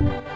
Bye.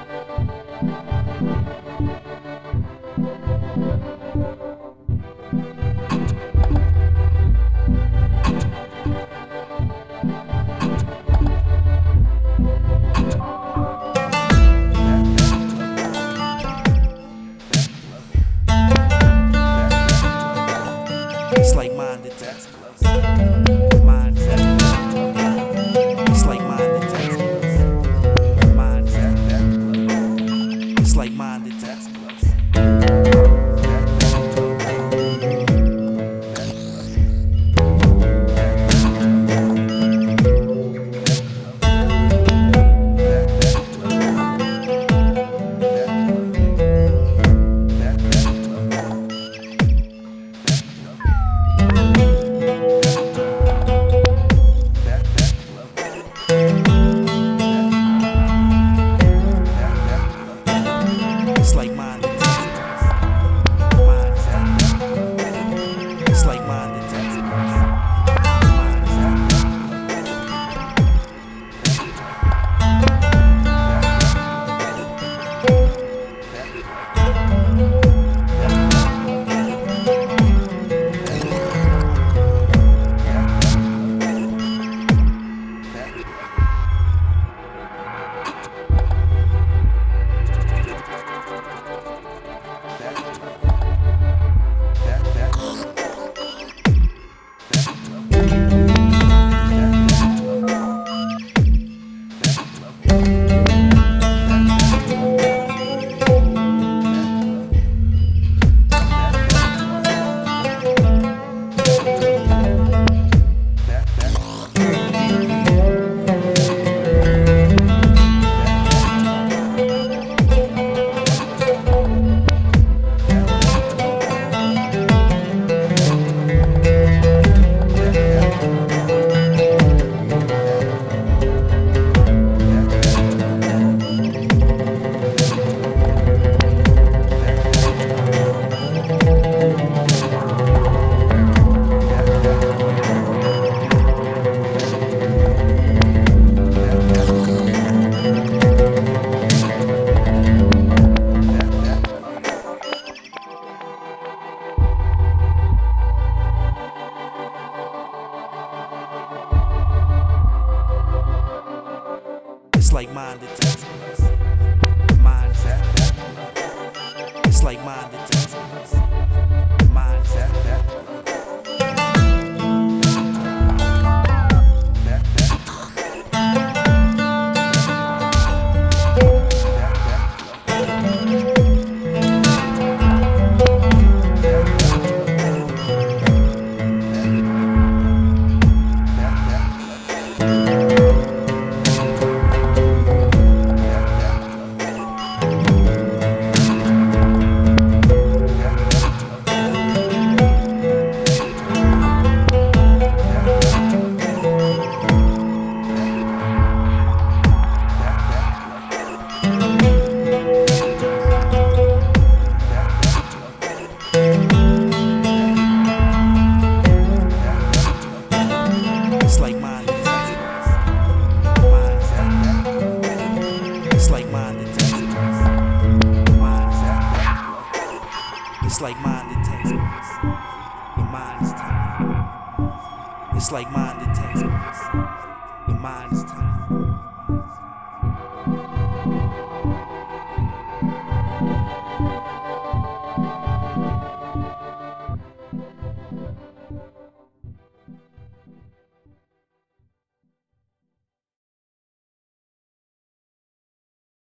It's like mind detects us. The mind is time. It's like mind detects us. The mind is time.